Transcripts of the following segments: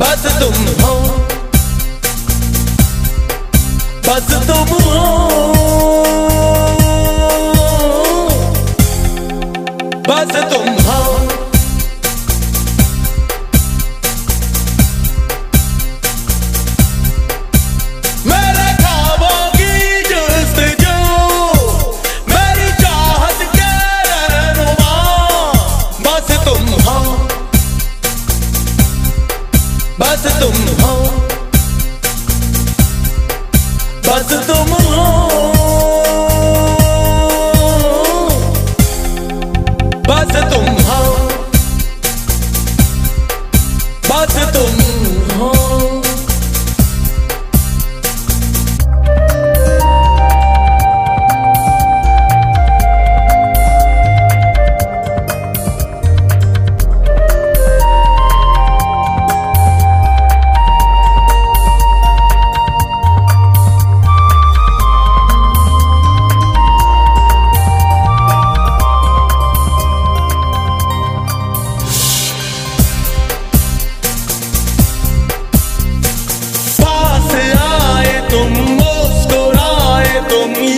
बस तुम हो। बस तुम हो। बस तुम हो। बस तुम हो। बस तुम me.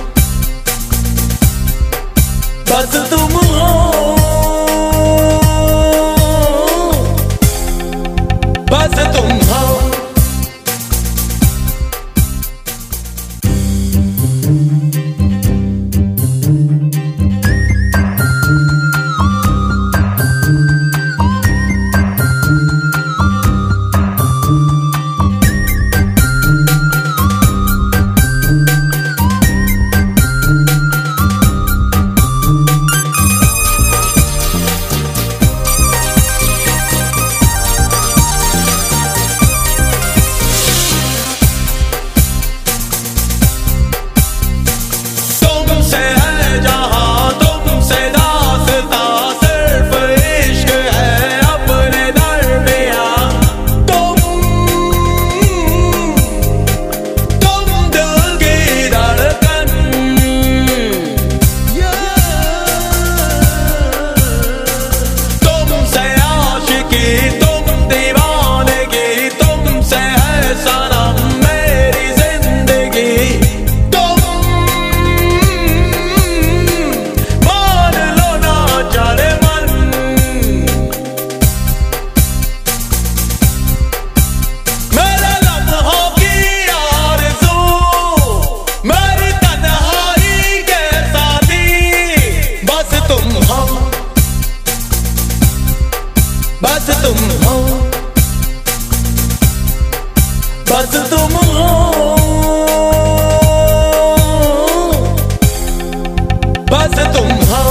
तुम हो। बस तुम हो। बस तुम हो।